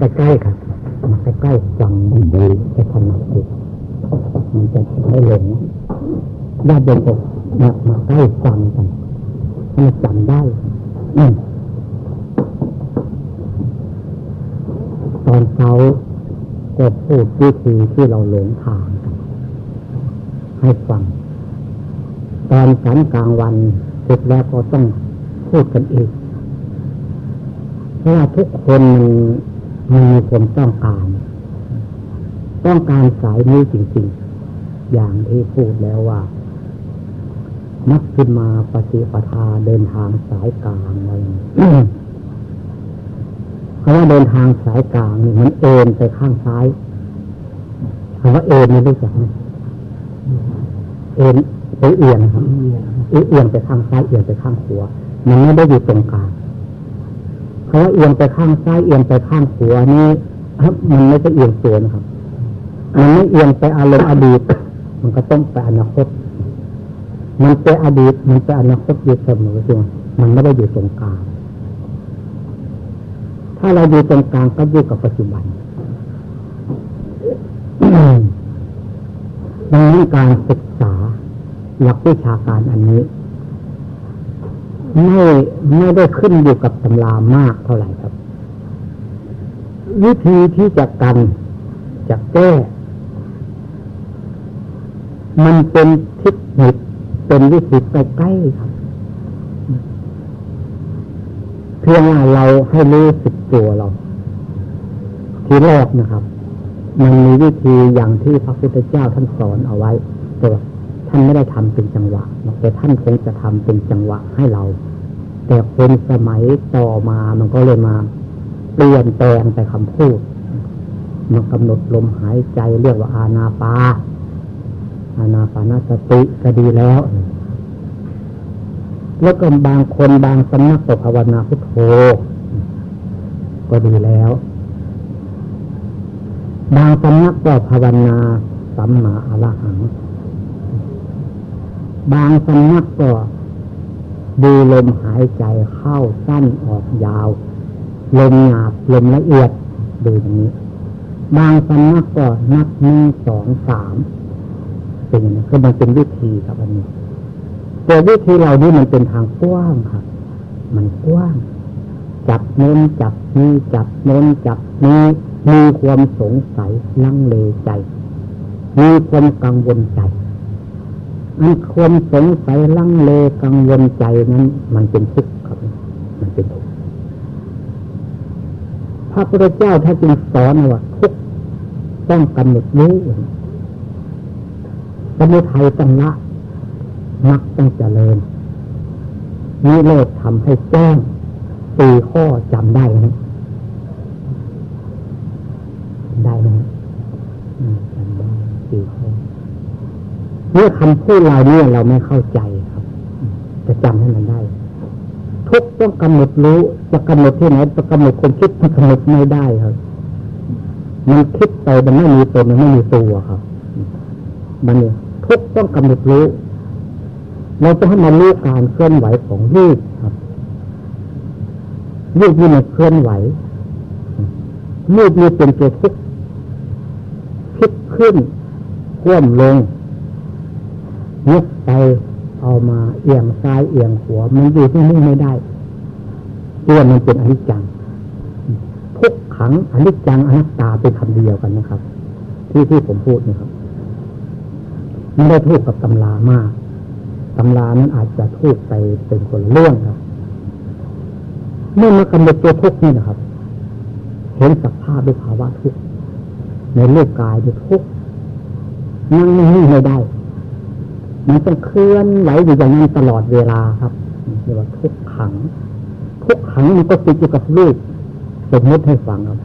ใกล้ๆครับมาใกล้ๆฟังดีจะถนัดดีมันจะไม่หลงญาติโยมก็มามาใกล้ฟังกันให้จำได้อืตอนเขาก็พูดวิธีที่เราหลงทางกันให้ฟัง ตอนสันกลางวันเสร็จแล้วก็ต้องพูดกันอีกเพราะว่าทุกคนมัน มันมีความต้องการ ต้องการสายนี้จริง ๆ อย่างที่พูดแล้วว่า นักขึ้นมาปฏิปทาเดินทางสายกลางอะไรเพราะว่าเดินทางสายกลางนี่มันเอ็นไปข้างซ้ายคำว่าเอ็นนี่รู้จักไหมเอ็นไปเอียงครับเอียงไปข้างซ้ายเอียงไปข้างขวามันไม่ได้อยู่ตรงกลาง เพราะว่าเอียงไปข้างซ้ายเอียงไปข้างขวานี่มันไม่ใช่เอียงตัวนะครับ มันไม่เอียงไปอารมณ์อดีต มันก็ต้องไปอนาคต มันเป็นอดีต มันเป็นอนาคตอยู่เสมอใช่ไหมมันไม่ได้อยู่ตรงกลาง ถ้าเราอยู่ตรงกลางก็อยู่กับปัจจุบันดังนั้นการศึกษาหลักวิชาการอันนี้ ไม่ไม่ได้ขึ้นอยู่กับตำรามากเท่าไหร่ครับ วิธีที่จะกันจะแก้ มันเป็นเทคนิคเป็นวิธีใกล้ๆครับ เพียงเราให้รู้สึกตัวเรา ทีแรกนะครับ มันมีวิธีอย่างที่พระพุทธเจ้าท่านสอนเอาไว้แต่ ท่านไม่ได้ทำเป็นจังหวะแต่ท่านคงจะทำเป็นจังหวะให้เรา แต่คนสมัยต่อมามันก็เลยมาเปลี่ยนแปลงไปคำพูดมันกำหนดลมหายใจเรียกว่าอาณาปาอาณาปานาสติก็ดีแล้ว แล้วก็บางคนบางสำนักก็ภาวนาพุทโธก็ดีแล้ว บางสำนักก็ภาวนาสัมมาอรหัง บางสำนักก็ดูลมหายใจเข้าสั้นออกยาว ลมหยาบลมละเอียดดูอย่างนี้ บางสำนักก็นับหนึ่งสองสามเป็นอย่างนี้คือมันเป็นวิธีครับอันนี้แต่วิธีเรานี่มันเป็นทางกว้างครับ มันกว้าง จับโน้นจับนี้จับโน้นจับนี้มีความสงสัยลังเลใจ มีความกังวลใจ อันความสงสัยลังเลกังวลใจนั้น มันเป็นทุกข์ครับ มันเป็นทุกข์พระพุทธเจ้าถ้าจึงสอนว่าทุกต้องกำหนดรู้สมุทัยต้องละมักต้องเจริญนิโรธทำให้แจ้งสี่ข้อจำได้ไหมได้ไหมจำได้สี่ข้อ เมื่อคำพูดเราเนี่ยเราไม่เข้าใจครับจะจำให้มันได้ ทุกต้องกำหนดรู้จะกำหนดที่ไหนจะกำหนดคนคิดมันกำหนดไม่ได้ครับ มันคิดไปมันไม่มีตัวมันไม่มีตัวครับมันทุกต้องกำหนดรู้ เราจะให้มันรู้การเคลื่อนไหวของรูปครับรูปนี่มันเคลื่อนไหวรูปนี่เป็นตัวทุกคิดขึ้นก้มลง ยกไปเอามาเอียงซ้ายเอียงขวามันอยู่ที่นี่ไม่ได้ตัวมันเป็นอนิจจังทุกขังอนิจจังอนัตตาเป็นคำเดียวกันนะครับ ที่ที่ผมพูดนะครับไม่ได้ทูกกับตำรามากตำรานั้นอาจจะทูกไปเป็นคนเรื่องครับเมื่อมากำหนดตัวทุกนี่นะครับ เห็นสภาพด้วยภาวะทุกในรูปกายด้วยทุกนั่งนิ่งไม่ได้ มันต้องเคลื่อนไหวอยู่อย่างนั้นตลอดเวลาครับเรียกว่าทุกขัง ทุกขังมันก็ติดอยู่กับรูปสมมติให้ฟังครับ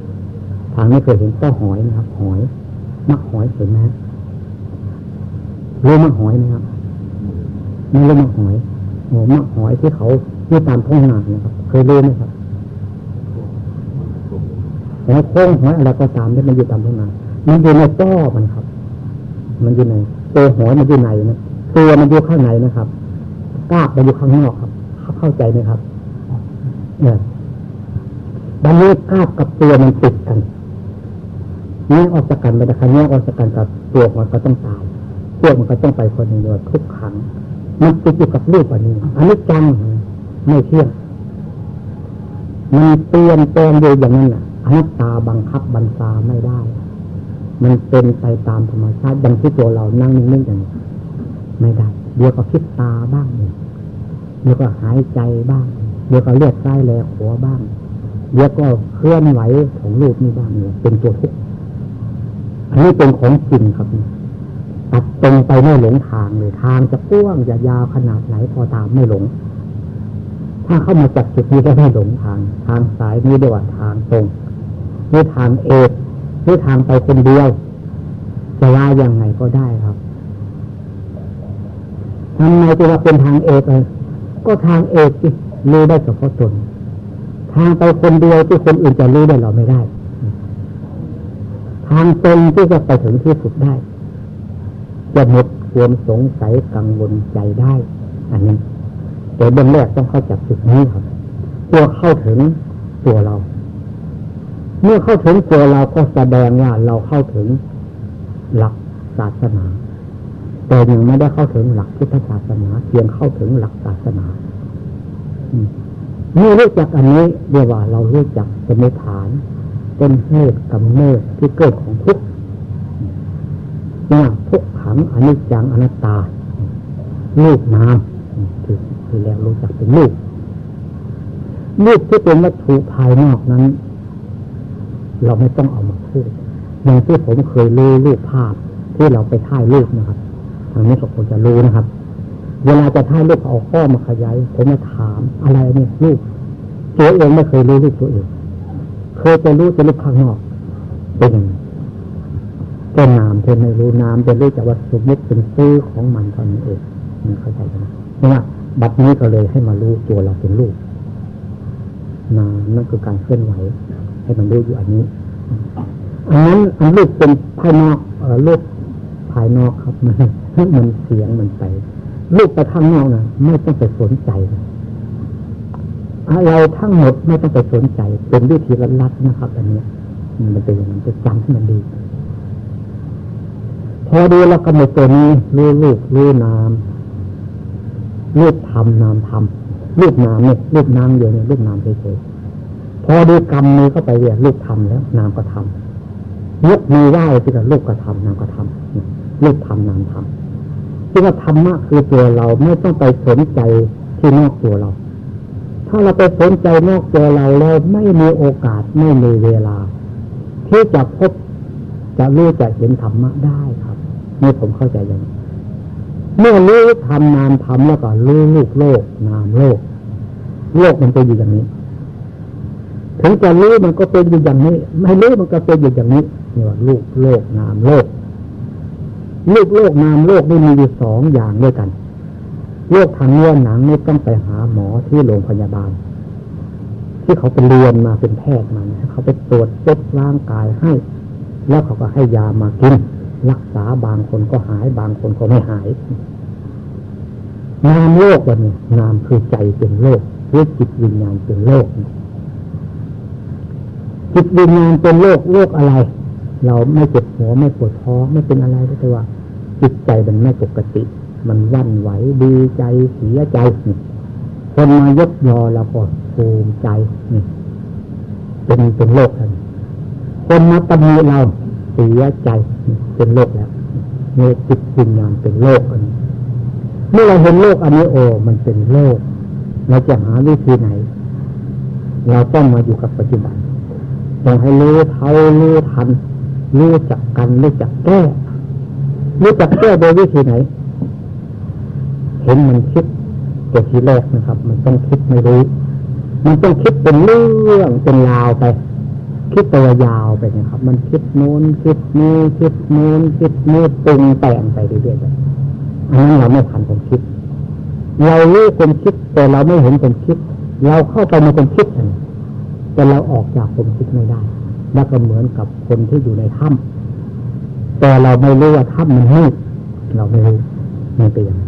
ทางนี้เคยเห็นต้อหอยนะครับ หอยมักหอยเห็นไหมรู้มักหอยนะครับไม่รู้มักหอยโอ้มักหอยที่เขาที่ตามท้องนานะครับ เคยรู้ไหมครับหอยโค้งหอยอะไรก็ตามที่มันอยู่ตามท้องนามันอยู่ในต้อมันครับ มันอยู่ในตัวหอยมันอยู่ในนะ ตัวมันอยู่ข้างในนะครับกาบมันอยู่ข้างนอกครับ เข้าใจไหมครับเนี่ยวันนี้กาบกับตัวมันติดกันแยกออกจากกันไปนะคะแยกออกจากกันกับตัวมันก็ต้องตายตัวมันก็ต้องไปคนหนึ่งเดียวทุกครั้งมันติดอยู่กับรูปอันนี้อันนี้จังไม่เที่ยงมันเปลี่ยนแปลงอยู่อย่างนั้นอะอนัตตาบังคับบัญชาไม่ได้ มันเป็นไปตามธรรมชาติอย่างที่ตัวเรานั่งนิ่งๆอย่างนี้ ไม่ได้เดี๋ยวก็คิดตาบ้างเดี๋ยวก็หายใจบ้าง เดี๋ยวก็เลือดใต้แลหัวบ้าง เดี๋ยวก็เคลื่อนไหวของรูปนี่บ้างเนี่ยเป็นตัวทุกข์อันนี้เป็นของจริงครับตัดตรงไปไม่หลงทางเลยทางจะก้วงจะยาวขนาดไหนพอตามไม่หลง ถ้าเข้ามาจับจุดนี้ก็ไม่หลงทาง ทางสายนี้เรียกว่าทางตรงนี่ทางเอกนี่ทางไปคนเดียวจะว่ายังไงก็ได้ครับ ทำไมจะว่าเป็นทางเอกเลยก็ทางเอกที่รู้ได้เฉพาะตน ทางไปคนเดียวที่คนอื่นจะรู้ได้เราไม่ได้ ทางตรงที่จะไปถึงที่สุดได้ จะหมดความสงสัยกังวลใจได้ อันนี้แต่เบื้องแรกต้องเข้าจับจุดนี้ครับตัวเข้าถึงตัวเรา เมื่อเข้าถึงตัวเราก็แสดงว่าเราเข้าถึงหลักศาสนา แต่ยังไม่ได้เข้าถึงหลักพุทธศาสนาเพียงเข้าถึงหลักศาสนาเมื่อรู้จักอันนี้เรียกว่าเรารู้จักสมุฐานเป็นเหตุกำเนิดที่เกิดของทุกข์เนี่ยทุกขังอนิจจังอนัตตาลูกนามคือคือแล้วรู้จักเป็นลูกลูกที่เป็นวัตถุภายนอกนั้น เราไม่ต้องเอามาพูดอย่างที่ผมเคยรู้รูปภาพที่เราไปถ่ายรูปนะครับ ทางนี้ก็คงจะรู้นะครับ เวลาจะถ่ายรูปเอาข้อมาขยายผมมาถามอะไรเนี่ยรูปตัวเองไม่เคยรู้รูปตัวเองเคยไปรู้แต่รูปข้างนอกเป็นยังไงก็นามเธอไม่รู้นามเป็นรู้จากว่าสมมติเป็นซื้อของมันเท่านั้นเองมันเข้าใจไหมเนี่ยบัดนี้ก็เลยให้มารู้ตัวเราเป็นรูปนามนั่นคือการเคลื่อนไหว ให้มันรู้อยู่อันนี้อันนั้นอันรูปเป็นภายนอกรูปภายนอกครับมัน มันเสียงมันไปลูกไปข้างนอกนะไม่ต้องไปสนใจเราทั้งหมดไม่ต้องไปสนใจ เป็นวิธีลัดๆนะครับ อันนี้มันเป็นอย่างนั้นจะจำให้มันดี พอดีเรากำหนดตัวนี้รู้ลูกรู้นามรูปทำนามทำรูปนามเนี่ยรูปนามอยู่เนี่ยรูปนามเฉยๆพอดีกรรมมือเข้าไปเรียกรูปทำแล้ว นามก็ทำยกมือไหว้ที่กับรูปก็ทำนามก็ทำรูปทำนามทำที่ว่าธรรมะคือตัวเราไม่ต้องไปสนใจที่นอกตัวเรา ถ้าเราไปสนใจนอกตัวเราแล้วไม่มีโอกาสไม่มีเวลา ที่จะพบจะรู้จะเห็นธรรมะได้ครับนี่ผมเข้าใจอย่างนี้เมื่อรู้ทำนามทำแล้วก็รู้ลูกโลก นามโลก โลกมันเป็นอยู่อย่างนี้ ถึงจะรู้มันก็เป็นอยู่อย่างนี้ ไม่รู้มันก็เป็นอยู่อย่างนี้เนี่ยว่าลูกโลกนามโลก ลูกโลกนามโลกนี่มีอยู่สองอย่างด้วยกัน โรคทางเนื้อหนังนี่ต้องไปหาหมอที่โรงพยาบาล ที่เขาไปเรียนมาเป็นแพทย์มาเขาไปตรวจเช็คร่างกายให้ แล้วเขาก็ให้ยามากิน รักษาบางคนก็หายบางคนก็ไม่หาย นามโลกวันนี้นามคือใจเป็นโลกหรือจิตวิญญาณเป็นโลกจิตวิญญาณเป็นโลกโลกอะไร เราไม่เจ็บหัวไม่ปวดท้องไม่เป็นอะไรแต่ว่า จิตใจมันไม่ปกติ มันวันไหวดีใจเสียใจนี่คนมายกยอเราก็ภูมิใจนี่เป็นเป็นโลกกันคนมาตำหนิเราเสียใจเป็นโลกแล้วเมื่อจิตวิญญาณเป็นโลกอันนี้เมื่อเราเห็นโลกอันนี้โอ้มันเป็นโลก เราจะหาวิธีไหน เราต้องมาอยู่กับปัจจุบันต้องให้รู้เท่ารู้ทันรู้จักกันรู้จักแก้ รู้จักแก้โดยวิธีไหน เห็นมันคิดแต่ทีแรกนะครับ มันต้องคิดไม่รู้ มันต้องคิดเป็นเรื่องเป็นราวไป คิดตัวยาวไปนะครับ มันคิดโน้นคิดนี้คิดโน้นคิดนี้ปรุงแต่งไปเรื่อยๆอันนั้นเราไม่ทันความคิด เรารู้ความคิดแต่เราไม่เห็นความคิด เราเข้าไปในความคิดแต่เราออกจากความคิดไม่ได้แล้วก็เหมือนกับคนที่อยู่ในถ้ำ แต่เราไม่รู้ว่าถ้ำมันมืดเราไม่รู้มันเป็นยัง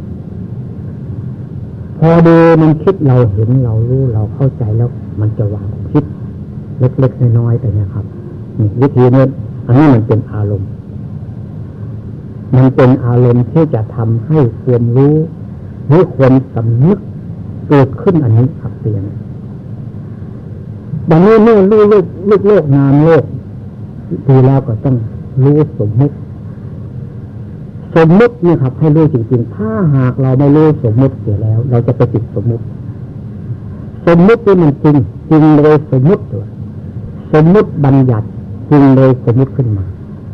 พอดูมันคิดเราเห็นเรารู้เราเข้าใจแล้วมันจะวางคิด เล็กๆน้อยๆไปนะครับนี่วิธีนี้อันนี้มันเป็นอารมณ์ มันเป็นอารมณ์ที่จะทำให้ควรรู้หรือควรสำนึกเกิดขึ้นอันนี้ครับเปลี่ยนดังนี้เมื่อรู้โลกโลกโลกนามโลกดีแล้วก็ต้อง รู้สมมุติ สมมุติเนี่ยครับ ให้รู้จริงๆ ถ้าหากเราไม่รู้สมมุติเสียแล้ว เราจะไปติดสมมุติ สมมุติที่มันจริงจริงเลยสมมุติตัวสมมุติบัญญัติจริงเลยสมมุติขึ้นมา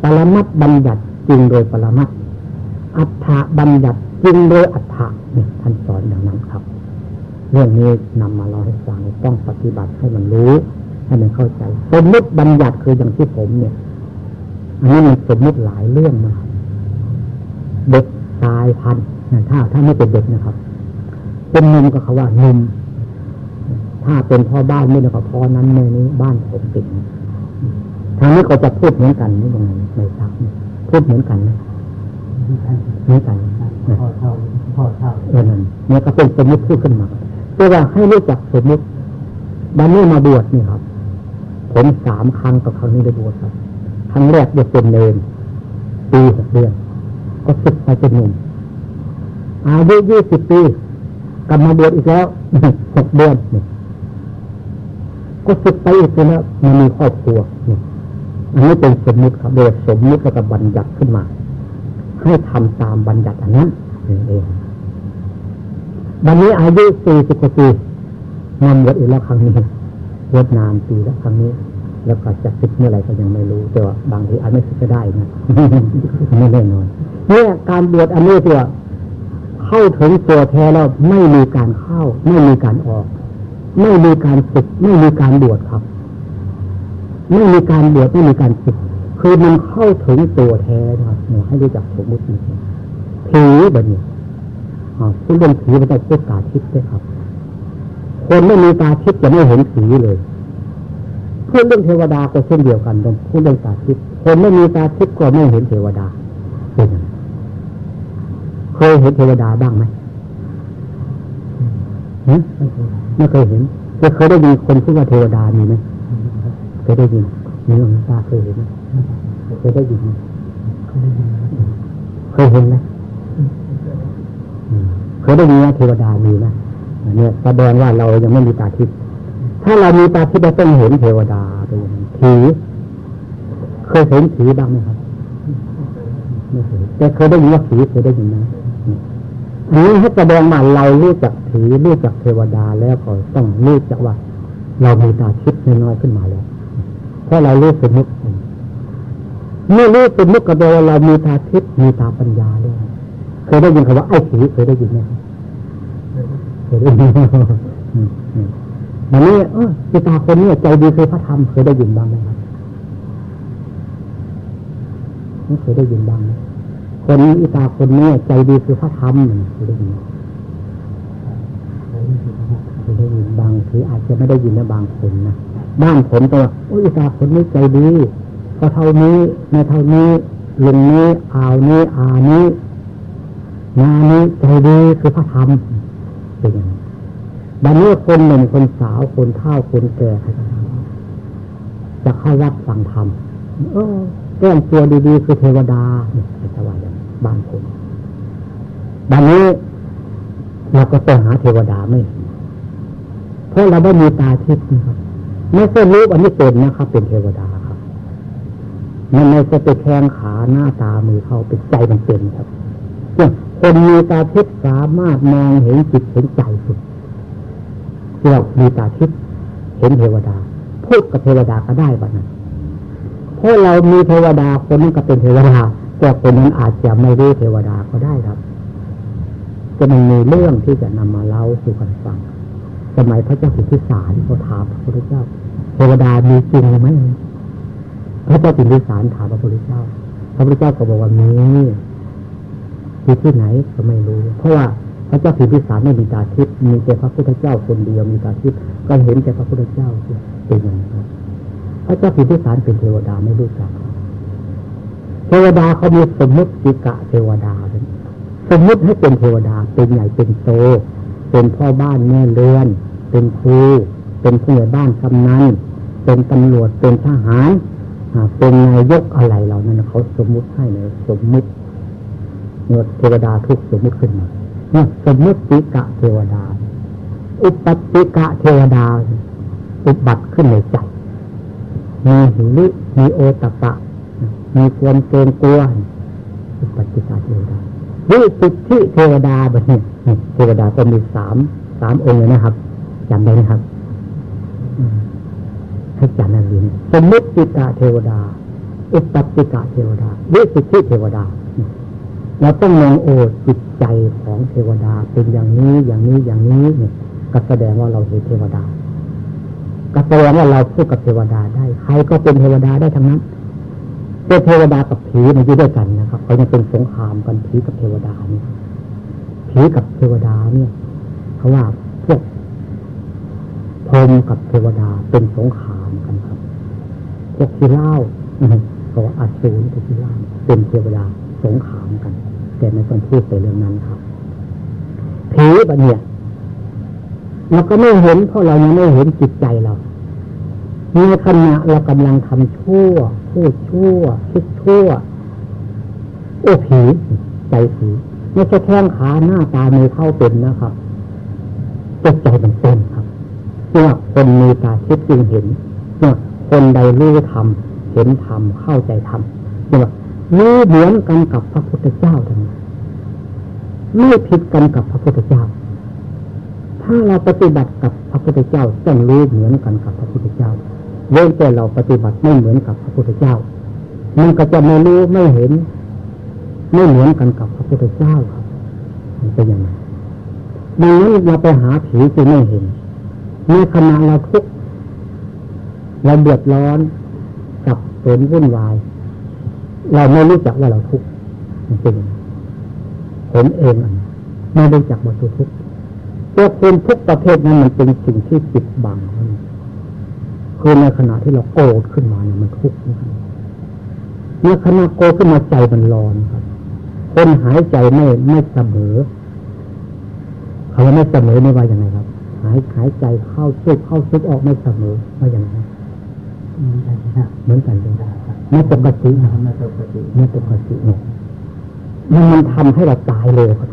ปรมัตบัญญัติจริงโดยปรมัตอัฏฐบัญญัติจริงโดยอัฏฐะเนี่ยท่านสอนอย่างนั้นครับ เรื่องนี้นำมาเล่าให้ฟังต้องปฏิบัติให้มันรู้ ให้มันเข้าใจ สมมุติบัญญัติคืออย่างที่ผมเนี่ย อันนี้มันสมมุติหลายเรื่องมาเด็กตายพันถ้าถ้าไม่เป็นเด็กนะครับ เป็นนุ่มก็เขาว่านุ่มถ้าเป็นพ่อบ้านไม่ได้ก็พ่อนั้นในนี้บ้านผมเป็นทางนี้ก็จะพูดเหมือนกันนี่ยังไงไม่ทราบพูดเหมือนกันไหมเหมือนกันพ่อเท่าพ่อเท่าเออนั่นเนี่ยก็เป็นสมมติพูดขึ้นมาเพื่อว่าให้รู้จักสมมติบันนี้มาบวชนี่ครับ ผมสามครั้งต่อครั้งนี้ได้บวชครับ ครั้งแรกเด็กเป็นเลนปีหกเดือน ก็ศึกไปเป็นหนุ่มอายุยี่สิบปีกลับมาบวชอีกแล้วหกเดือนก็สึกไปอีกแล้วมันมีครอบครัวนี่อันนี้เป็นสมมุติครับโดยสมมุติแล้วก็บัญญัติขึ้นมา ให้ทำตามบัญญัติอันนั้นเองวันนี้อายุสี่สิบกว่าปีงานบวชอีกแล้วครั้งนี้บวชนานปีแล้วครั้งนี้ แล้วก็จะสึกเมื่อไรก็ยังไม่รู้ แต่ว่าบางทีอาจไม่สึกก็ได้นะไม่แน่นอนเนี่ยการบวชอันนี้ตัวเข้าถึงตัวแท้แล้วไม่มีการเข้า ไม่มีการออก ไม่มีการฝึกไม่มีการบวชครับ ไม่มีการบวชไม่มีการฝึกคือมันเข้าถึงตัวแท้ครับให้รู้จักสมมติผีแบบนี้พูดเรื่องผีมันต้องพูดตาทิพย์ด้วยครับ คนไม่มีตาทิพย์จะไม่เห็นผีเลย พูดเรื่องเทวดาก็เช่นเดียวกันต้องพูดเรื่องตาทิพย์คนไม่มีตาทิพย์ก็ไม่เห็นเทวดาเป็นเคยเห็นเทวดาบ้างไหมไม่เคยเห็นแต่เคยได้ยินคนพูดว่าเทวดามีไหมเคยได้ยินมีหลวงตาเคยเห็นไหมเคยได้ยินไหมเคยเห็นไหมเคยได้ยินว่าเทวดามีไหมเนี่ยแสดงว่าเรายังไม่มีตาทิพย์ ถ้าเรามีตาทิพย์เราต้องเห็นเทวดาไปอย่งนี้ผีเคยเห็นผีบ้างไหมครับไม่เคยแต่เคยได้ยินว่าผีเคยได้ยินไหมอันนี้ให้แสดงว่าเรารู้จักผีรู้จักเทวดาแล้วก็ต้องรู้จักว่า เรามีตาทิพย์น้อยขึ้นมาแล้วเพราะเรารู้สมมติเมื่อรู้สมมติก็แปลว่าเรามีตาทิพย์มีตาปัญญาแล้วเคยได้ยินคำว่าไอ้ผีเคยได้ยินไหมเคยได้ยิน มันนี้เออพิตาคนนี้ใจดีคือพระธรรมเคยได้ยินบ้างไหมครับไม่เคยได้ยินบ้างไหมคนอิตาคนนี้ใจดีคือพระธรรมเคยได้ยินเคยได้ยินบางทีออาจจะไม่ได้ยินนะบางคนนะบ้านผมตัวโอ้อิตาคนนี้ใจดีก็เท่านี้ในเท่านี้ลุงนี้อาวนี้อานี้นานี้ใจดีคือพระธรรมเป็นอย่างนี้ บัดนี้คนหนุ่มคนสาวคนเฒ่าคนแก่จะเข้าวัดฟังธรรมเออแก้มตัวดีๆคือเทวดาเนี่ยจะว่าอย่างบ้านผมบัดนี้เราก็ต้องหาเทวดาไม่เพราะเราไม่มีตาทิพย์นะครับไม่ใช่รู้อันนี้เป็นนะครับ เป็นเทวดาครับมันไม่ใช่ไปแข้งขาหน้าตามือเขาเป็นใจมันเป็นครับคนมีตาทิพย์สามารถมองเห็นจิตเห็นใจสุด เรามีตาทิพย์เห็นเทวดา พูดกับเทวดาก็ได้บ้านั้นเพราะเรามีเทวดาคนนั้นก็เป็นเทวดาแต่คนนั้นอาจจะไม่รู้เทวดาก็ได้ครับ จะมันมีเรื่องที่จะนำมาเล่าสู่กันฟัง สมัยพระเจ้าสิทิสารเขาถามพระพุทธเจ้า เทวดามีจริงไหมพระเจ้าสิทิสารถามพระพุทธเจ้า พระพุทธเจ้าก็บอกว่ามีที่ที่ไหนก็ไม่รู้ เพราะว่า ระเจ้าสิทธิสารไม่มีตาทิพย์มีแต่พระพุทธเจ้าคนเดียวมีตาทิพย์ก็เห็นแต่พระพุทธเจ้าเป็นอย่างนั้นพระเจ้าสิทธิสารเป็นเทวดาไม่รู้จักเทวดาเขามีสมมติกิกะเทวดาสมมติให้เป็นเทวดาเป็นใหญ่เป็นโต เป็นพ่อบ้านแม่เรือน เป็นครู เป็นผู้ใหญ่บ้านกำนันเป็นตำรวจเป็นทหารเป็นนายกอะไรเหล่านั้นเขาสมมุติให้เลยสมมุติเมื่อเทวดาทุกสมมุติขึ้นมา สมมุติกะเทวดา อุปติกะเทวดา อุบัติขึ้นในใจ มีหิริมีโอตปะ มีความเกรงกลัวอุปติกะเทวดาวิสุทธิเทวดาแบบนี้เทวดาก็มีสามสามองค์เลยนะครับจำได้ไหมครับให้จำนันเลยสมมติกะเทวดา อุปติกะเทวดาวิสุทธิเทวดา เราต้องมองโอจิตใจของเทวดาเป็นอย่างนี้อย่างนี้อย่างนี้เนี่ยก็แสดงว่าเราเห็นเทวดาก็แสดงว่าเราพูดกับเทวดาได้ใครก็เป็นเทวดาได้ทั้งนั้นเป็นเทวดากับผีมันอยู่ด้วยกันนะครับเขายังเป็นสงครามกันผีกับเทวดาเนี่ยผีกับเทวดาเนี่ยเขาว่าพวกพรมกับเทวดาเป็นสงครามกันครับ พวกที่เล่าก็อาสูรกับที่เล่าเป็นเทวดา สงครามกัน แต่ไม่ต้องพูดไปเรื่องนั้นครับผีแบบเนี้ยเราก็ไม่เห็นเพราะเรายังไม่เห็นจิตใจเราในขณะเรากำลังทำชั่ว พูดชั่ว คิดชั่ว โอ้ผีใจผีไม่ใช่แข้งขาหน้าตาไม่เข้าเป็นนะครับใจมันเป็นครับเมื่อคนมีตาคิดจึงเห็นเมื่อคนใดรู้ธรรมเห็นธรรมเข้าใจธรรมเมื่อ รู้เหมือนกันกับพระพุทธเจ้าทั้งนั้นไม่ผิดกันกับพระพุทธเจ้า ถ้าเราปฏิบัติกับพระพุทธเจ้าต้องรู้เหมือนกันกับพระพุทธเจ้าเว้นแต่เราปฏิบัติไม่เหมือนกับพระพุทธเจ้า มันก็จะไม่รู้ไม่เห็น ไม่เหมือนกันกับพระพุทธเจ้าครับ มันเป็นยังไงดังนั้นเราไปหาผีจึงไม่เห็นในขณะเราทุกข์เราเดือดร้อนกับผลวุ่นวาย เราไม่รู้จักว่าเราทุกข์มันเป็นผมเองไม่รู้จักว่าทุกข์ตัวคนทุกประเภทนั้นมันเป็นสิ่งที่ปิดบังคือในขณะที่เราโกรธขึ้นมาเนี่ยมันทุกข์นะครับเมื่อขณะโกรธขึ้นมาใจมันร้อนครับ คนหายใจไม่ไม่เสมอคำว่าไม่เสมอไม่ว่าอย่างไรครับ หายหายใจเข้าซุกเข้าซุกออกไม่เสมอว่าอย่างไรเหมือนกันเลยไม่ปกติไม่ปกติไม่ปกติเนี่ยมันมันทำให้เราตายเลยครับ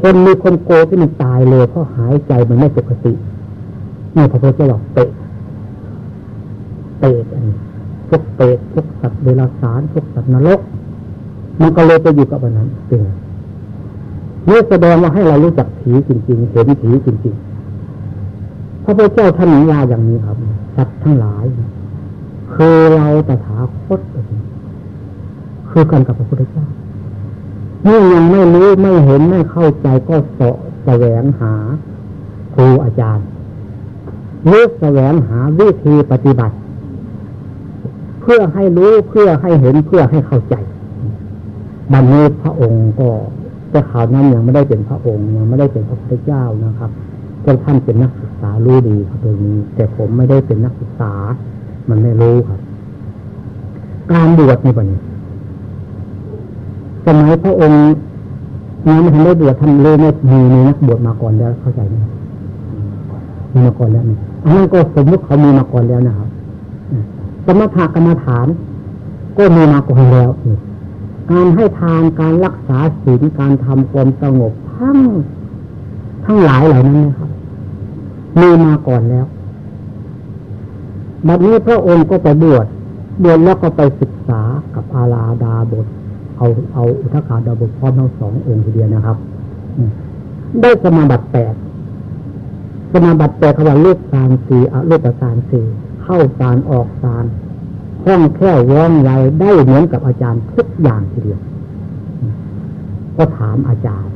คนมีคนโกที่มันตายเลยเพราะหายใจมันไม่ปกตินี่พระพุทธเจ้าบอกเปะเปตอันนี้พวกเปตพวกสัตว์เดรัจฉานพวกสัตว์นรก มันก็เลยไปอยู่กับอันนั้นเป็นนี่แสดงว่าให้เรารู้จักผีจริง ๆ เห็นผีจริงๆพระพุทธเจ้าท่านนิยาอย่างนี้ครับสัตว์ทั้งหลาย คือเราตถาคตคือกันกับพระพุทธเจ้านี่อยังไม่รู้ไม่เห็นไม่เข้าใจก็เสาะแสวงหาครูอาจารย์รู้แสวงหาวิธีปฏิบัติ เพื่อให้รู้เพื่อให้เห็นเพื่อให้เข้าใจบันนี้พระองค์ก็แต่ข่าวนั้นยังไม่ได้เป็นพระองค์ยังไม่ได้เป็นพระพุทธเจ้านะครับพวกท่านเป็นนักศึกษารู้ดีครับตรงนี้ แต่ผมไม่ได้เป็นนักศึกษา มันไม่รู้ครับ การบวชในวันนี้สมัยพระองค์ยังไม่ทันได้บวชทำเลยไม่มีมีนักบวชมาก่อนแล้วเข้าใจไหมมีมาก่อนแล้วนี่อันนั้นก็สมมติเขามีมาก่อนแล้วนะครับสมถะกรรมฐาน ก็มีมาก่อนแล้วการให้ทานการรักษาศีลการทำความสงบทั้งทั้งหลายเหล่านั้นนะครับมีมาก่อนแล้ว บัดนี้พระองค์ก็ไปบวชบวชแล้วก็ไปศึกษากับอาลาดาบท เอาเอาอุทกาดาบทพร้อมทั้งสององค์ทีเดียวนะครับ ได้สมาบัติแปดสมาบัติแปลคำว่าลูกสารสีอรูปสารสีเข้าสารออกสารคล่องแคล่วว่องไวได้เหมือนกับอาจารย์ทุกอย่างทีเดียว ก็ถามอาจารย์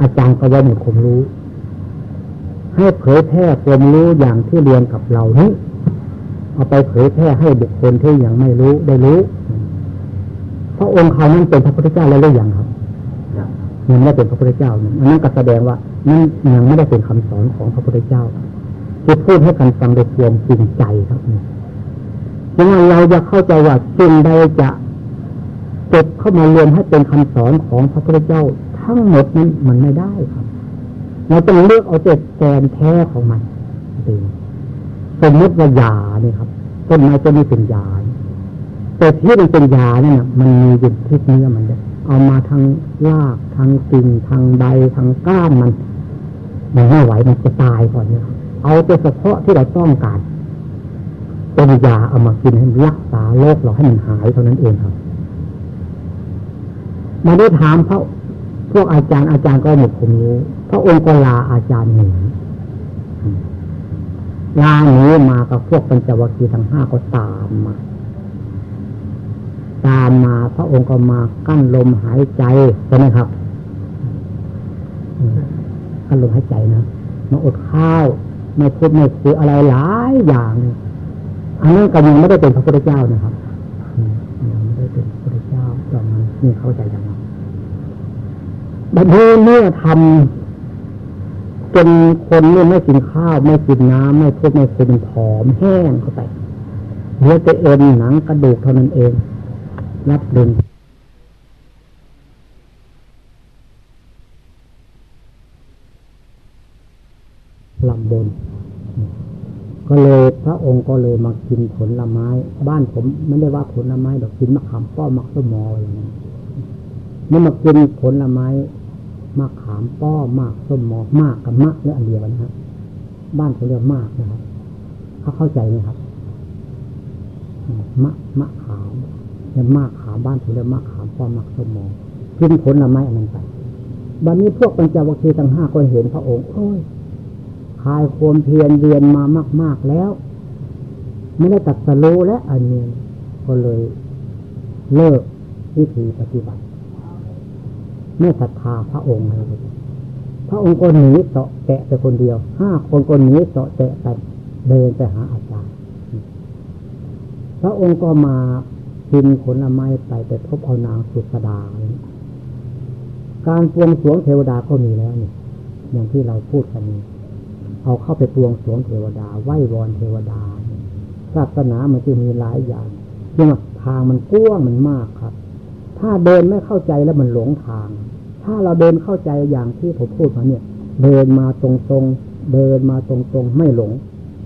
อาจารย์ก็ว่ามีความรู้ ให้เผยแพร่ความรู้อย่างที่เรียนกับเรานี้เอาไปเผยแพร่ให้บุคคลที่ยังไม่รู้ได้รู้ พระองค์เขานั้นเป็นพระพุทธเจ้าแล้วหรือยังครับยังไม่เป็นพระพุทธเจ้านั่นอันนั้นก็แสดงว่านั่นยังไม่ได้เป็นคำสอนของพระพุทธเจ้าที่พูดให้กันฟังโดยความจริงใจครับดังนั้นเราจะเข้าใจว่าสิ่งใดจะเก็บเข้ามารวมให้เป็นคำสอนของพระพุทธเจ้า ทั้งหมดนั้นมันไม่ได้ครับ เราต้องเลือกเอาแต่แกนแท้ของมันเองสมมติว่ายาเนี่ยครับต้นไม้ต้นนี้เป็นยาแต่ที่มันเป็นยาเนี่ยมันมีอยู่ที่เนื้อมันเลยเอามาทางรากทางกิ่งทางใบทางก้านมันมันไม่ไหวมันจะตายก่อนเนี่ยเอาแต่เฉพาะที่เราต้องการเป็นยาเอามากินให้รักษาโรคเราให้มันหายเท่านั้นเองครับมาได้ถามพระ พวกอาจารย์อาจารย์ก็หมดผมรู้พระองค์ก็ลาอาจารย์หนีลาหนีมากับพวกปัญจวัคคีย์ทั้งห้าก็ตามมาตามมาพระองค์ก็มากั้นลมหายใจใช่ไหมครับกั้นลมหายใจนะมาอดข้าวไม่พูดไม่คุยอะไรหลายอย่างอันนั้นก็ยังไม่ได้เป็นพระพุทธเจ้านะครับยังไม่ได้เป็นพระพุทธเจ้าตอนนั้นนี่เข้าใจอย่างนั้ บัดนี้เมื่อทำจนคนเนี่ยไม่กินข้าวไม่กินน้ำไม่พูดไม่คุยผอมแห้งเข้าไปเหลือแต่เอ็นหนังกระดูกเท่านั้นเอง รับดินลำบน ก็เลยพระองค์ก็เลยมากินผลไม้ บ้านผมไม่ได้ว่าผลไม้ดอกกินมะขามป้อมะส้มมออย่างนี้นี่มากินผลไม้ มะขามป้อมากส้มมอมากกับมะเนี่ยอันเดียวนะฮะบ้านเขาเรียกมากนะครับเขาเข้าใจไหมครับมะมะขามเรียมากขามบ้านเขาเรียกมะขามป้อมากส้มมอกินผลไม้อันนั้นไปบัดนี้พวกปัญจวัคคีย์ทั้งห้าก็เห็นพระองค์โอ้ยคายความเพียรเรียนมามาก ๆแล้ว ไม่ได้ตัดสโลและอันนี้ก็เลยเลิกวิธีปฏิบัติ ไม่ศรัทธาพระองค์เลยพระองค์ก็หนีเสาะแตะไปคนเดียวห้าคนก็หนีเสาะแตะไปเดินไปหาอาจารย์ พระองค์ก็มาพินผลไม้ไปไปพบเอานางสุสดา การปวงสวงเทวดาก็มีแล้วนี่อย่างที่เราพูดกันนี้เอาเข้าไปปวงสวงเทวดา ไหว้วอนเทวดาศาสนามันจะมีหลายอย่างที่ว่าทางมันกว้างมันมากครับ ถ้าเดินไม่เข้าใจแล้วมันหลงทาง ถ้าเราเดินเข้าใจอย่างที่ผมพูดมาเนี่ย เดินมาตรงๆ เดินมาตรงๆ ไม่หลง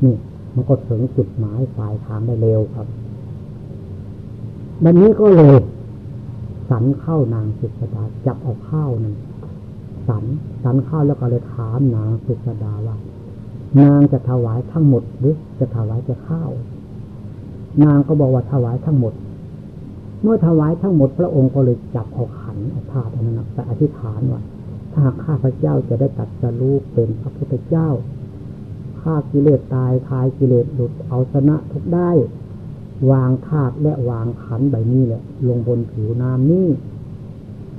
นี่ มันก็ถึงจุดหมายปลายทางได้เร็วครับวันนี้ก็เลย สันเข้านางสุสดาจับเอาข้าวนั่นสันสันข้าวแล้วก็เลยถามนางสุสดาว่านางจะถวายทั้งหมดหรือจะถวายจะข้าว นางก็บอกว่าถวายทั้งหมด เมื่อถวายทั้งหมดพระองค์ก็เลยจับเอาขันเอาธาตุนั้นไปอธิษฐานว่าถ้าข้าพระเจ้าจะได้ตัดสรู้เป็นพระพุทธเจ้าฆ่ากิเลสตายทายกิเลสหลุดเอาชนะทุกได้ วางธาตุและวางขันใบนี้แหละลงบนผิวน้ำนี่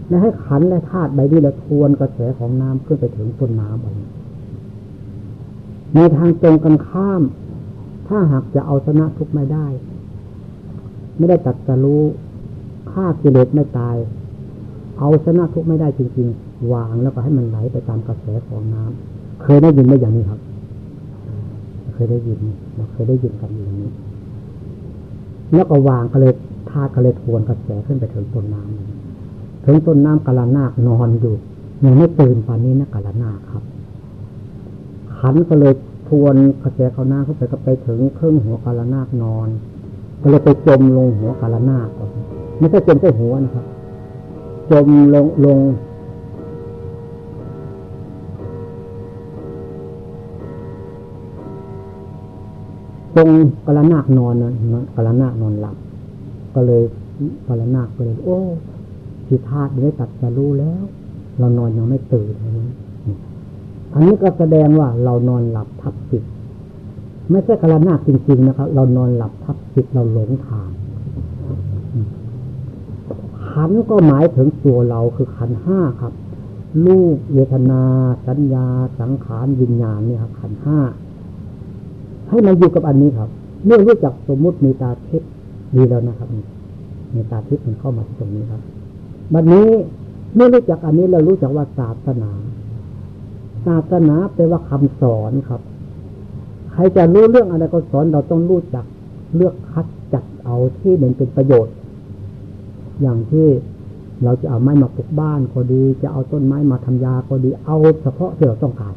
และให้ขันและธาตุใบนี้แล้วทวนกระแสของน้ำขึ้นไปถึงต้นน้ำไปในทางตรงกันข้าม ถ้าหากจะเอาชนะทุกไม่ได้ ไม่ได้ตัดสรู้ ฆ่ากิเลสไม่ตาย เอาชนะทุกไม่ได้จริงๆ วางแล้วก็ให้มันไหลไปตามกระแสของน้ำเคยได้ยินไหมอย่างนี้ครับ เคยได้ยินเราเคยได้ยินกันอย่างนี้ แล้วก็วางก็เลยธาตุก็เลยทวนกระแสขึ้นไปถึงต้นน้ำถึงต้นน้ำกะลานาคนอนอยู่ยังไม่ตื่นป่านนี้นะกะลานาคครับ ขันก็เลยทวนกระแสเขาหน้าเข้าไปก็ไปถึงเครื่องหัวกาลนาคนอน ก็เลยไปจมลงหัวกาลนาคก่อนไม่ใช่จมแค่หัวนะครับ จมลงลง ตรงกาลนาคนอนนะกาลนาคนอนหลับ ก็เลยกาลนาคก็เลย โอ้ทีธาตุได้ตัดจะรู้แล้ว เรานอนยังไม่ตื่นอันนี้ก็แสดงว่าเรานอนหลับทับจิต ไม่ใช่กระนาจริง ๆ นะครับ เรานอนหลับทับจิตเราหลงทางขันก็หมายถึงตัวเราคือขันห้าครับ รูปเวทนา สัญญา สังขารวิญญาณนี่ครับ ขันห้าให้มันอยู่กับอันนี้ครับ เมื่อรู้จักสมมุติมีตาทิพย์ดีแล้วนะครับมีตาทิพย์มันเข้ามาตรงนี้ครับบัดนี้เมื่อรู้จักอันนี้เรารู้จักว่าศาสนา ศาสนาแปลว่าคำสอนครับ ครจะรู้เรื่องอะไรก็สอนเราต้องรู้จักเลือกคัดจัดเอาที่มันเป็นประโยชน์ อย่างที่เราจะเอาไม้มาปลูกบ้านก็ดี จะเอาต้นไม้มาทำยาก็ดีเอาเฉพาะที่เราต้องการ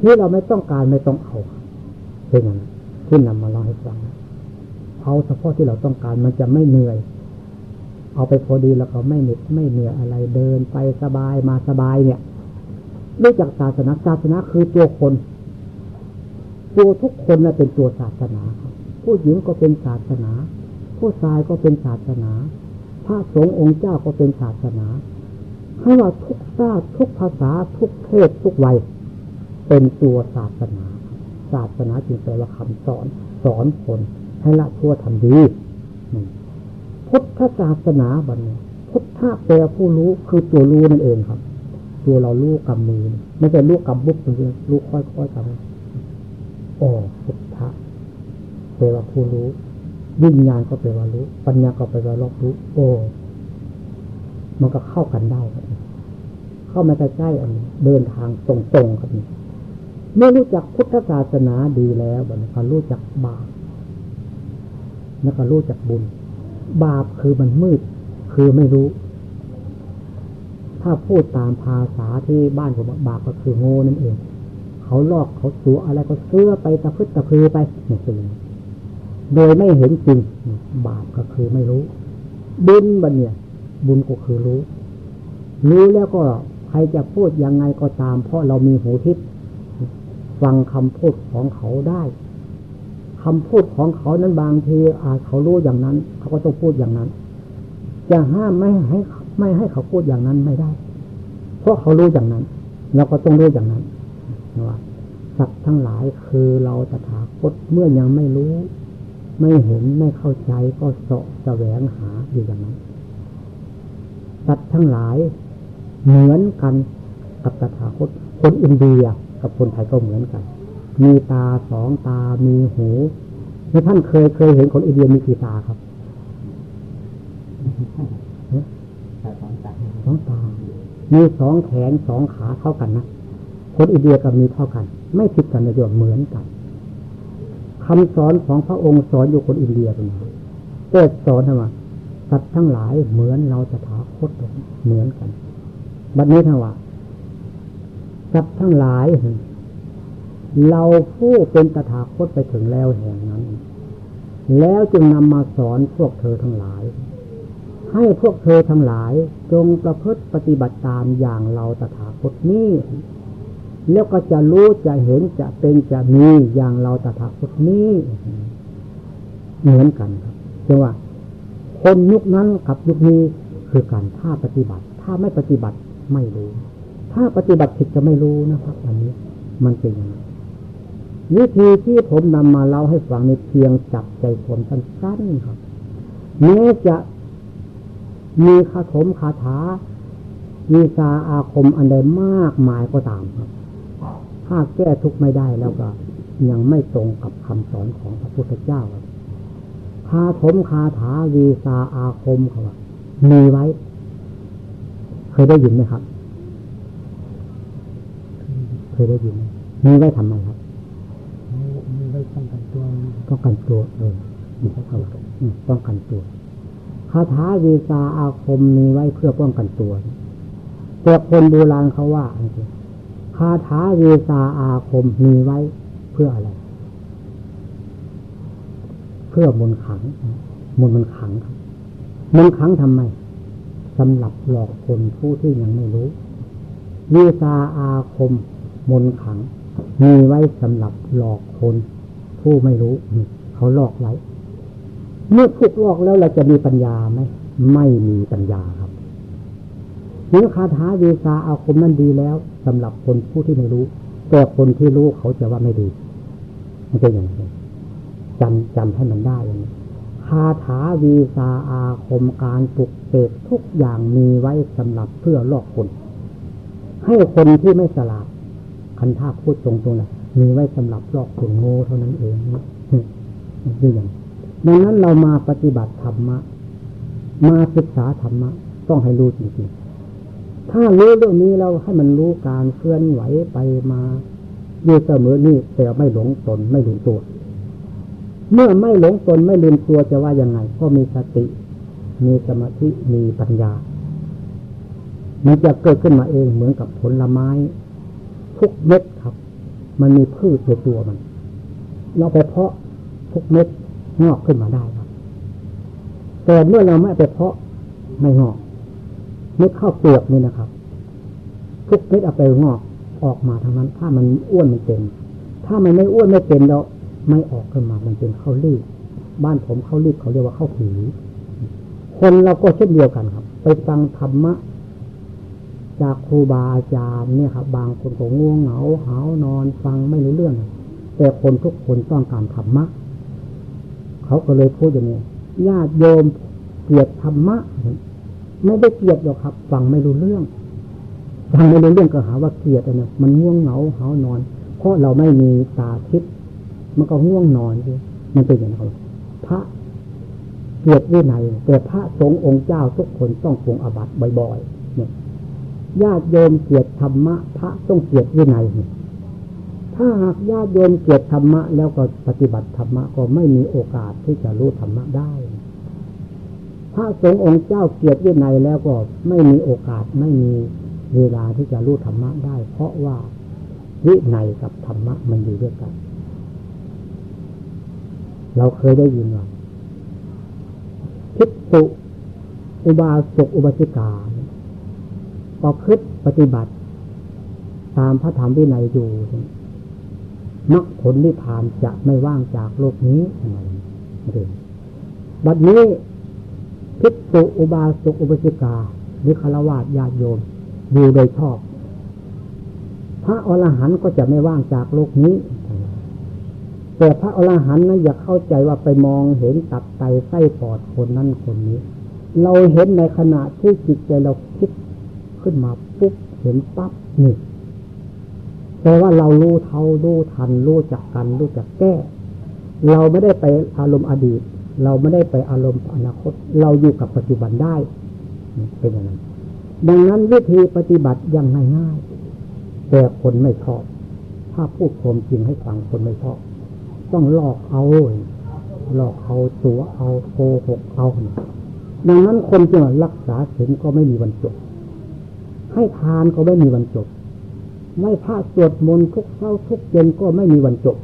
ที่เราไม่ต้องการไม่ต้องเอาเป็นอย่างที่นำมาเล่าให้ฟังเอาเฉพาะที่เราต้องการมันจะไม่เหนื่อย เอาไปพอดีแล้วก็ไม่เหน็ดไม่เหนื่อยอะไรเดินไปสบายมาสบายเนี่ยรู้จักศาสนาศาสนาคือตัวคน ตัวทุกคนนะเป็นตัวศาสนาครับผู้หญิงก็เป็นศาสนา ผู้ชายก็เป็นศาสนา พระสงฆ์องค์เจ้าก็เป็นศาสนา ให้ว่าทุกชาติทุกภาษาทุกเพศทุกวัย เป็นตัวศาสนา ศาสนาจึงแปลว่าคำสอน สอนคนให้ละชั่วทำดีพุทธศาสนาบันนี้พุทธะแปลผู้รู้คือตัวรู้นั่นเองครับ ตัวเรารู้กับมือ ไม่ใช่รู้กับบุกมันคือรู้ค่อยๆกับ โอ้พุทธะแปลว่าผู้รู้ วิญญาณก็แปลว่ารู้ ปัญญาก็แปลว่ารอบรู้ โอ้มันก็เข้ากันได้ครับเข้ามาใกล้ๆอันนี้ เดินทางตรงๆครับนี่เมื่อรู้จักพุทธศาสนาดีแล้วบัดนี้ก็รู้จักบาปแล้วก็รู้จักบุญ บาปคือมันมืด คือไม่รู้ ถ้าพูดตามภาษาที่บ้านผมบาปก็คือโง่นั่นเอง เขาลอกเขาตัวอะไรก็เสื้อไปตะพึดตะพือไปเนี่ยเป็นโดยไม่เห็นจริง บาปก็คือไม่รู้ บุญบันเนี่ย บุญก็คือรู้ รู้แล้วก็ใครจะพูดยังไงก็ตาม เพราะเรามีหูทิพย์ฟังคำพูดของเขาได้คำพูดของเขานั้นบางทีอาจเขารู้อย่างนั้น เขาก็ต้องพูดอย่างนั้น จะห้ามไม่ให้ไม่ให้เขาพูดอย่างนั้นไม่ได้ เพราะเขารู้อย่างนั้น เราก็ต้องรู้อย่างนั้น ว่าสัตว์ทั้งหลายคือเราตถาคตเมื่อยังไม่รู้ ไม่เห็นไม่เข้าใจก็เสาะแสวงหาอยู่อย่างนั้น สัตว์ทั้งหลายเหมือนกันกับตถาคต คนอินเดียกับคนไทยก็เหมือนกัน มีตาสองตา มีหูนี่ท่านเคยเคยเห็นคนอินเดียมีกี่ตาครับสองตาสองตามีสองแขนสองขาเท่ากันนะ คนอินเดียก็มีเท่ากัน ไม่ผิดกันในโยมเหมือนกันคำสอนของพระองค์สอนอยู่คนอินเดียเป็นไงเกิดสอนทำไมสัตว์ทั้งหลายเหมือนเราจะถาคตเหมือนกัน บัดนี้ทว่าสัตว์ทั้งหลาย เราผู้เป็นตถาคตไปถึงแล้วแห่งนั้น แล้วจึงนำมาสอนพวกเธอทั้งหลาย ให้พวกเธอทั้งหลายจงประพฤติปฏิบัติตามอย่างเราตถาคตนี้ แล้วก็จะรู้จะเห็นจะเป็นจะมีอย่างเราตถาคตนี้เหมือนกันครับเช่ว่า คนยุคนั้นกับยุคนี้คือการถ้าปฏิบัติ ถ้าไม่ปฏิบัติไม่รู้ ถ้าปฏิบัติผิดจะไม่รู้นะครับ อันนี้มันเป็นย่างนั้นวิธีที่ผมนำมาเล่าให้ฟังในเพียงจับใจผมสั้นๆครับแม้จะมีคาถมคาถามีซาอาคมอันใดมากมายก็ตามครับ ถ้าแก้ทุกข์ไม่ได้แล้วก็ ยังไม่ตรงกับคำสอนของพระพุทธเจ้าคาถมคาถาวีซาอาคมเขาว่ามีไว้ เคยได้ยินไหมครับ เคยได้ยิน มีไว้ทำไมครับป้องกันตัวป้องกันตัวเออมีใช้คำป้องกันตัวคาถาวีซาอาคมมีไว้เพื่อป้องกันตัวแต่คนโบราณเขาว่า คาถาวีซาอาคมมีไว้เพื่ออะไร เพื่อมนขัง มนมันขังครับมนขังทำไมสำหรับหลอกคนผู้ที่ยังไม่รู้วีซาอาคม มนขัง มีไว้สำหรับหลอกคนผู้ไม่รู้ เขาหลอกไว้เมื่อถูกหลอกแล้วเราจะมีปัญญาไหมไม่มีปัญญาครับ เนื้อคาถาวีซาอาคมนั้นดีแล้วสำหรับคนผู้ที่ไม่รู้ แต่คนที่รู้เขาจะว่าไม่ดีมันเป็นอย่างไรจำจำให้มันได้อย่างนี้คาถาวีซาอาคมการปลุกเสกทุกอย่างมีไว้สำหรับเพื่อลอกคน ให้คนที่ไม่สลาดคันท่าพูดตรงๆนะมีไว้สำหรับลอกคนโง่เท่านั้นเองนี่อย่างดังนั้นเรามาปฏิบัติธรรมะ มาศึกษาธรรมะ ต้องให้รู้จริงๆ ถ้ารู้เรื่องนี้เราให้มันรู้การเคลื่อนไหวไปมาอยู่เสมอนี่แต่ไม่หลงตนไม่ลืมตัว เมื่อไม่หลงตนไม่ลืมตัวจะว่ายังไง ก็มีสติ มีสมาธิมีปัญญา มันจะเกิดขึ้นมาเองเหมือนกับผลไม้ ทุกเม็ดครับ มันมีพืชในตัวมัน เราไปเพาะทุกเม็ดงอกขึ้นมาได้ครับแต่เมื่อเราไม่ไปเพาะไม่งอก เม็ดข้าวเปลือกนี่นะครับ ทุกเม็ดเอาไปงอกออกมาทางนั้น ถ้ามันอ้วนมันเต็ม ถ้ามันไม่อ้วนไม่เต็มแล้วไม่ออกขึ้นมา มันเป็นข้าวรีบบ้านผมข้าวรีบเขาเรียกว่าข้าวผีคนเราก็เช่นเดียวกันครับ ไปฟังธรรมะจากครูบาอาจารย์เนี่ยครับ บางคนก็ง่วงเหงาหานอนฟังไม่รู้เรื่อง แต่คนทุกคนต้องการธรรมะ เขาก็เลยพูดอย่างนี้ญาติโยมเกลียดธรรมะ ไม่ได้เกลียดหรอกครับ ฟังไม่รู้เรื่องฟังไม่รู้เรื่องก็หาว่าเกลียดนะมันง่วงเหงาหานอน เพราะเราไม่มีตาทิพย์มันก็ง่วงนอนสิมันเป็นอย่างนั้นพระเกียรติวินัยแต่พระสงฆ์องค์เจ้าทุกคนต้องปรงอบัตบ่อยๆเนี่ยญาติโยมเกียรติธรรมะ พระต้องเกียรติวินัยถ้าหากญาติโยมเกียรติธรรมะ แล้วก็ปฏิบัติธรรมะก็ไม่มีโอกาสที่จะรู้ธรรมะได้ พระสงฆ์องค์เจ้าเกียรติวินัยแล้วก็ไม่มีโอกาสไม่มีเวลาที่จะรู้ธรรมะได้ เพราะว่าวินัยกับธรรมะมันอยู่ด้วยกัน เราเคยได้ยินว่าพิสุอุบาสกอุบาสิกาก็คิดปฏิบัติ ตามพระธรรมวินัยอยู่มรรคผลนิพพานจะไม่ว่างจากโลกนี้อะไรเรื่องบัดนี้ พิสุอุบาสกอุบาสิกาหรือคารวะญาติโยมอยู่โดยชอบ พระอรหันต์ก็จะไม่ว่างจากโลกนี้ แต่พระอรหันต์นั้นอย่าเข้าใจว่าไปมองเห็นตับไตไส้ปอดคนนั้นคนนี้ เราเห็นในขณะที่จิตใจเราคิดขึ้นมาปุ๊บเห็นปั๊บนี่แต่ว่าเรารู้เท่ารู้ทันรู้จักกันรู้จักแก้ เราไม่ได้ไปอารมณ์อดีต เราไม่ได้ไปอารมณ์อนาคต เราอยู่กับปัจจุบันได้ เป็นอย่างนั้น ดังนั้นวิธีปฏิบัติยังง่ายๆแต่คนไม่ชอบ ถ้าพูดความจริงให้ฟังคนไม่ชอบ ต้องหลอกเอาหลอกเอาตัวเอาโกหกเอา ดังนั้นคนที่รักษาศีลก็ไม่มีวันจบ ให้ทานก็ไม่มีวันจบ ไม่พระสวดมนต์ทุกเช้าทุกเย็นก็ไม่มีวันจบ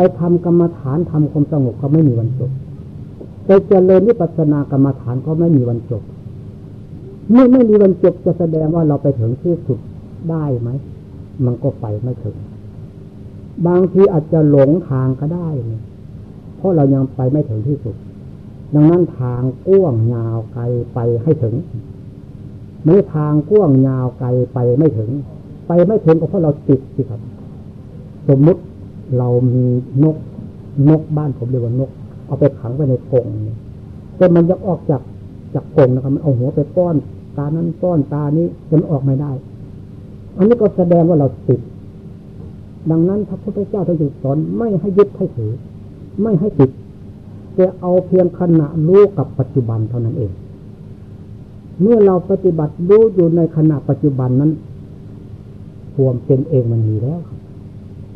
ไปทำกรรมฐานทำความสงบก็ไม่มีวันจบไปเจริญวิปัสสนากรรมฐานก็ไม่มีวันจบเมื่อไม่มีวันจบจะแสดงว่าเราไปถึงที่สุดได้ไหมมันก็ไปไม่ถึง บางทีอาจจะหลงทางก็ได้ เพราะเรายังไปไม่ถึงที่สุด ดังนั้นทางก้วงยาวไกลไปให้ถึง ไม่ทางก้วงยาวไกลไปไม่ถึง ไปไม่ถึงก็เพราะเราติดสิครับ สมมุติ เรามีนกนกบ้านผมเรียกว่านก เอาไปขังไว้ในกรงแต่มันจะออกจากจากกรงนะครับ มันเอาหัวไปป้อน ตานั้นป้อนตานี้จนออกไม่ได้ อันนี้ก็แสดงว่าเราติด ดังนั้นพระพุทธเจ้าท่านจึงสอนไม่ให้ยึดให้ถือ ไม่ให้ติดแต่เอาเพียงขณะรู้กับปัจจุบันเท่านั้นเอง เมื่อเราปฏิบัติรู้อยู่ในขณะปัจจุบันนั้น ความเป็นเองมันมีแล้ว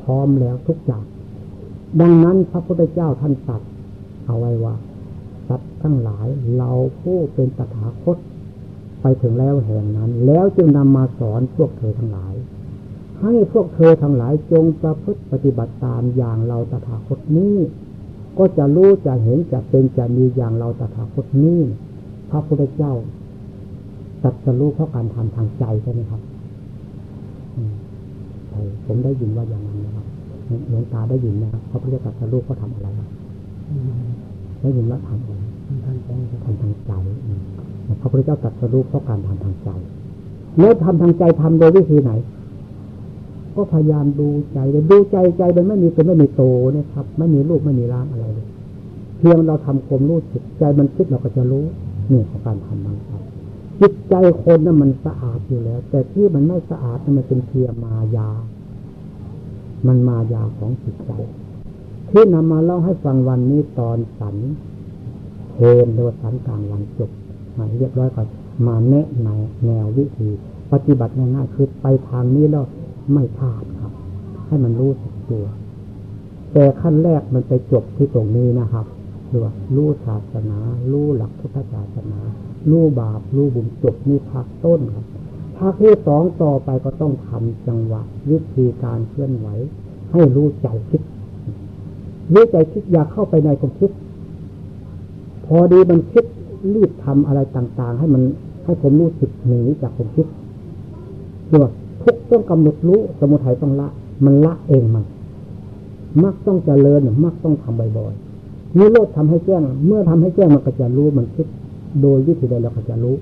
พร้อมแล้วทุกอย่างดังนั้นพระพุทธเจ้าท่านตัดเอาไว้ว่าสัตว์ทั้งหลายเราผู้เป็นตถาคต ไปถึงแล้วแห่งนั้น แล้วจึงนำมาสอนพวกเธอทั้งหลาย ให้พวกเธอทั้งหลายจงประพฤติปฏิบัติตามอย่างเราตถาคตนี้ ก็จะรู้จะเห็นจะเป็นจะมีอย่างเราตถาคตนี้พระพุทธเจ้าตัดจะรู้เพราะการทำทางใจใช่ไหมครับผมได้ยินว่าอย่างนั้นนะครับ หลวงตาได้ยินนะครับพระพุทธเจ้าตัดจะรู้เขาทำอะไรครับได้ยินว่าทำอะไรทำทางใจทำทางใจพระพุทธเจ้าตัดจะรู้เพราะการทำทางใจแล้วทำทางใจทำโดยวิธีไหน ก็พยายามดูใจดูใจใจมันไม่มีเป็นไม่มีโตเนี่ยครับ ไม่มีรูปไม่มีร่างอะไรเลยเพียงเราทำความรู้สึกใจมันคิดเราก็จะรู้นี่ของการทำบางใจจิตใจคนนั้นมันสะอาดอยู่แล้ว แต่ที่มันไม่สะอาดมันเป็นเพียมายา มันมายาของจิตใจที่นำมาเล่าให้ฟังวันนี้ตอนสันเพนหรือว่าสันกลางวันจบมาเรียบร้อยก่อนมาแนะนวแนววิธี ปฏิบัติง่ายๆคือไปทางนี้แล้วไม่พลาดครับ ให้มันรู้สึกตัว แต่ขั้นแรกมันไปจบที่ตรงนี้นะครับคือว่ารู้ศาสนา รู้หลักพุทธศาสนา รู้บาป รู้บุญจบนี่พักต้นครับ ภาคที่สองต่อไปก็ต้องทำจังหวะ วิธีการเคลื่อนไหว ให้รู้ใจคิดรู้ใจคิดอย่าเข้าไปในความคิด พอดีมันคิดรีบทำอะไรต่างๆ ให้มันให้ผมรู้สึกหนีจากความคิดตัวทุกต้องกำหนดรู้สมุทัยต้องละ มันละเองมันมักต้องเจริญมักต้องทำบ่อยๆนิโรธทำให้แจ้ง เมื่อทำให้แจ้งมันก็จะรู้มันคิด โดยวิธีใดเราก็จะรู้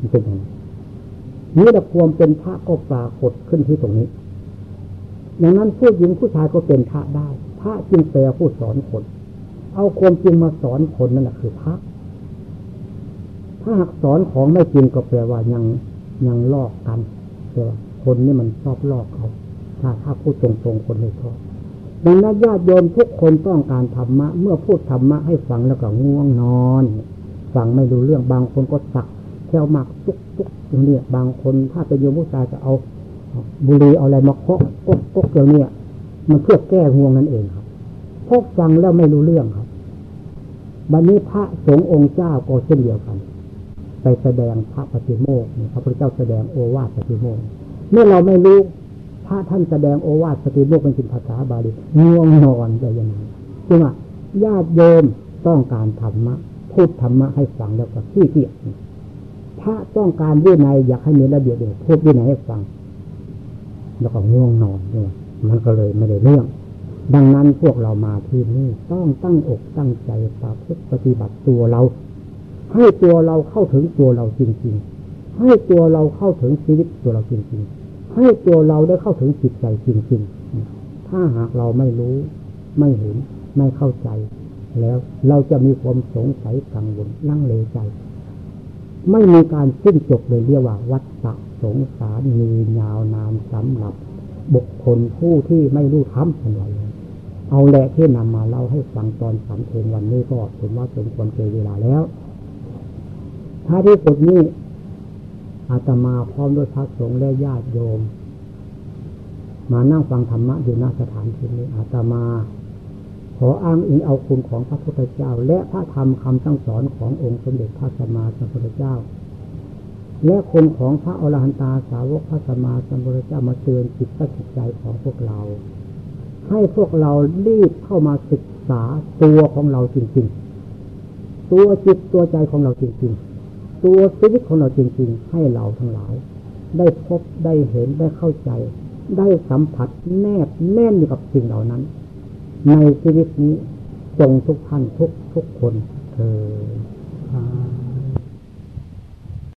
มันเป็นอย่างนี้ นี่ละความเป็นพระก็ปรากฏขึ้นที่ตรงนี้อย่างนั้นผู้หญิงผู้ชายก็เป็นพระได้ พระจึงแปลผู้สอนคน เอาความจริงมาสอนคนนั่นแหละคือพระ ถ้าหากสอนของไม่จริงก็แปลว่ายังยังลอกกันแต่คนนี่มันชอบลอกเขา ถ้าถ้าพูดตรงๆคนไม่ชอบดังนั้นญาติโยมทุกคนต้องการธรรมะ เมื่อพูดธรรมะให้ฟังแล้วก็ง่วงนอน ฟังไม่รู้เรื่องบางคนก็สักแค่วหมักตุกตุก อย่างนี้บางคนถ้าเป็นโยมผู้ชายจะเอาบุหรี่เอาอะไรมาเคาะกกกอย่างนี้มันเพื่อแก้ห่วงนั่นเองครับพกฟังแล้วไม่รู้เรื่องครับบัดนนี้พระสงฆ์องค์เจ้าก็เช่นเดียวกัน ไปแสดงพระปฏิโมกข์พระพุทธเจ้าแสดงโอวาทปฏิโมกข์เมื่อเราไม่รู้พระท่านแสดงโอวาทปฏิโมกข์เป็นภาษาบาลีง่วงนอนได้ยังไงจึงว่าญาติโยมต้องการธรรมะพูดธรรมะให้ฟังแล้วก็ขี้เกียจ ระต้องการวินัยอยากให้มีระเบียบเดียวพูดวินัยให้ฟัง แล้วก็ง่วงนอนเนี่ยมันก็เลยไม่ได้เรื่อง ดังนั้นพวกเรามาที่นี่ต้องตั้งอกตั้งใจประพฤติปฏิบัติตัวเรา ให้ตัวเราเข้าถึงตัวเราจริง ๆ ให้ตัวเราเข้าถึงชีวิตตัวเราจริง ๆ ให้ตัวเราได้เข้าถึงจิตใจจริง ๆ ถ้าหากเราไม่รู้ ไม่เห็น ไม่เข้าใจ แล้วเราจะมีความสงสัยกังวลลังเลใจ ไม่มีการสิ้นจบเลยเรียกว่า วัฏฏะสงสารมียาวนานสำหรับ บุคคลผู้ที่ไม่รู้ธรรมอะไรเอาแหละที่นำมาเล่าให้ฟังตอนสามเพลงวันนี้ก็ถือว่าสมควรเกินเวลาแล้วถ้าที่สุดนี้อาตมาพร้อมด้วยพระสงฆ์และญาติโยม มานั่งฟังธรรมะอยู่ณสถานที่นี้อาตมา ขออ้างอิงเอาคุณของพระพุทธเจ้า และพระธรรมคำสั่งสอนขององค์สมเด็จพระสัมมาสัมพุทธเจ้า และคนของพระอรหันตาสาวกพระสัมมาสัมพุทธเจ้ามาเตือนจิตจิตใจของพวกเรา ให้พวกเรารีบเข้ามาศึกษาตัวของเราจริงๆ ตัวจิตตัวใจของเราจริงๆ ตัวชีวิตของเราจริงๆ ให้เราทั้งหลาย ได้พบได้เห็นได้เข้าใจ ได้สัมผัสแนบแน่นอยู่กับสิ่งเหล่านั้น ในชีวิตนี้จงทุกท่านทุกทุกคนเธอ